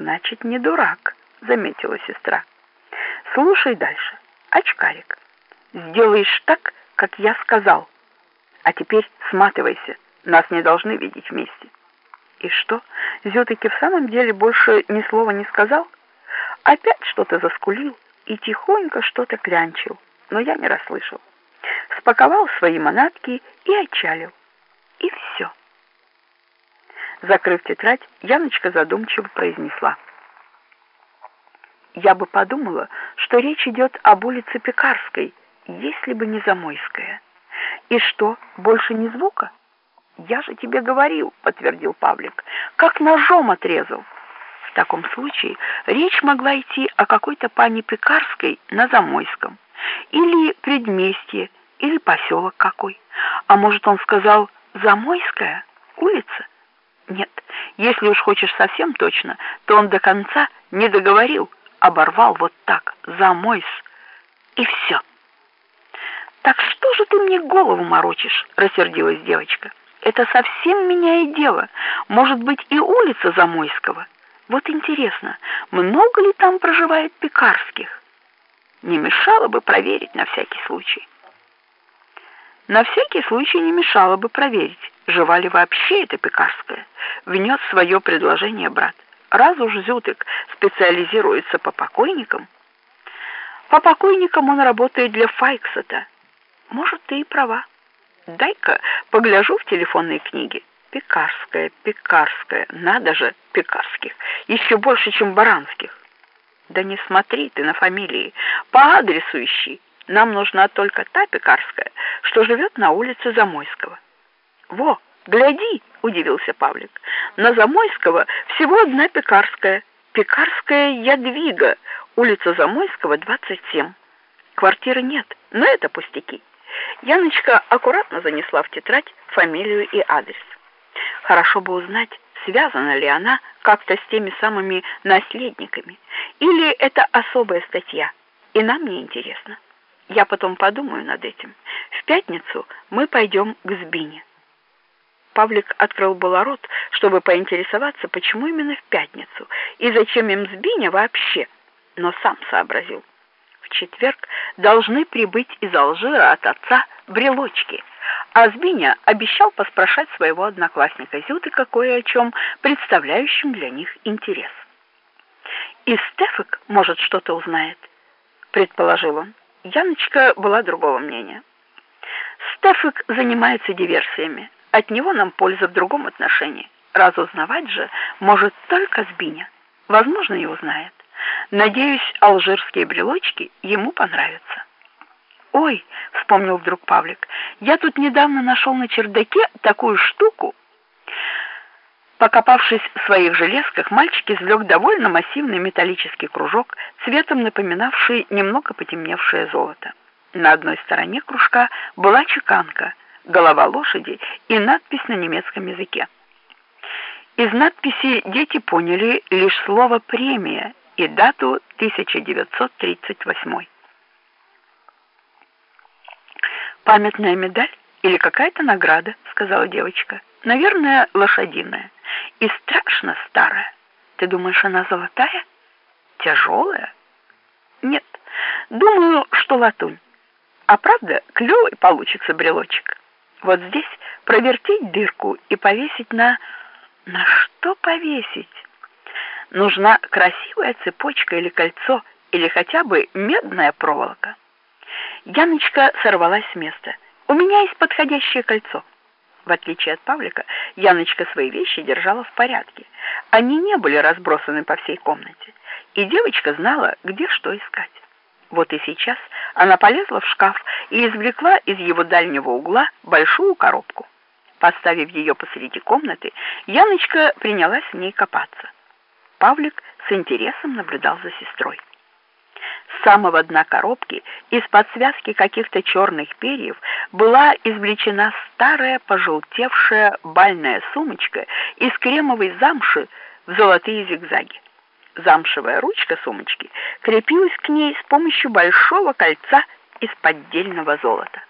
Значит, не дурак, заметила сестра. Слушай дальше. Очкарик, сделаешь так, как я сказал. А теперь сматывайся. Нас не должны видеть вместе. И что? Зютыки в самом деле больше ни слова не сказал? Опять что-то заскулил и тихонько что-то клянчил, но я не расслышал. Спаковал свои манатки и отчалил. И все. Закрыв тетрадь, Яночка задумчиво произнесла. Я бы подумала, что речь идет об улице Пекарской, если бы не Замойская. И что, больше ни звука? Я же тебе говорил, подтвердил Павлик, как ножом отрезал. В таком случае речь могла идти о какой-то пане Пекарской на Замойском, или предместье, или поселок какой. А может, он сказал «Замойская улица»? Нет, если уж хочешь совсем точно, то он до конца не договорил, оборвал вот так, «Замойс», и все. «Так что же ты мне голову морочишь?» — рассердилась девочка. «Это совсем меняет дело. Может быть, и улица Замойского. Вот интересно, много ли там проживает Пекарских? Не мешало бы проверить на всякий случай». На всякий случай не мешало бы проверить, жива ли вообще эта Пекарская. Внес свое предложение брат. Раз уж Зютык специализируется по покойникам, по покойникам он работает для Файксета. Может, ты и права. Дай-ка погляжу в телефонные книги. Пекарская, Пекарская, надо же, Пекарских, еще больше, чем Баранских. Да не смотри ты на фамилии, по адресу ищи. Нам нужна только та Пекарская, что живет на улице Замойского. Во, гляди, удивился Павлик. На Замойского всего одна Пекарская. Пекарская Ядвига, улица Замойского, 27. Квартиры нет, но это пустяки. Яночка аккуратно занесла в тетрадь фамилию и адрес. Хорошо бы узнать, связана ли она как-то с теми самыми наследниками, или это особая статья, и нам не интересно. Я потом подумаю над этим. В пятницу мы пойдем к Збине. Павлик открыл было рот, чтобы поинтересоваться, почему именно в пятницу и зачем им Збиня вообще, но сам сообразил. В четверг должны прибыть из Алжира от отца брелочки, а Збиня обещал поспрашать своего одноклассника Зюты кое о чем, представляющем для них интерес. И Стефик, может, что-то узнает, предположил он. Яночка была другого мнения. Стефик занимается диверсиями. От него нам польза в другом отношении. Разузнавать же может только Збиня. Возможно, и узнает. Надеюсь, алжирские брелочки ему понравятся. Ой, вспомнил вдруг Павлик. Я тут недавно нашел на чердаке такую штуку. Покопавшись в своих железках, мальчик извлек довольно массивный металлический кружок, цветом напоминавший немного потемневшее золото. На одной стороне кружка была чеканка, голова лошади и надпись на немецком языке. Из надписи дети поняли лишь слово «премия» и дату 1938. «Памятная медаль или какая-то награда», — сказала девочка. «Наверное, лошадиная» и страшно старая. Ты думаешь, она золотая? Тяжелая? Нет, думаю, что латунь. А правда, клевый получится брелочек. Вот здесь провертеть дырку и повесить на... На что повесить? Нужна красивая цепочка или кольцо, или хотя бы медная проволока. Яночка сорвалась с места. У меня есть подходящее кольцо. В отличие от Павлика, Яночка свои вещи держала в порядке. Они не были разбросаны по всей комнате, и девочка знала, где что искать. Вот и сейчас она полезла в шкаф и извлекла из его дальнего угла большую коробку. Поставив ее посреди комнаты, Яночка принялась в ней копаться. Павлик с интересом наблюдал за сестрой. С самого дна коробки из-под связки каких-то черных перьев была извлечена старая пожелтевшая бальная сумочка из кремовой замши в золотые зигзаги. Замшевая ручка сумочки крепилась к ней с помощью большого кольца из поддельного золота.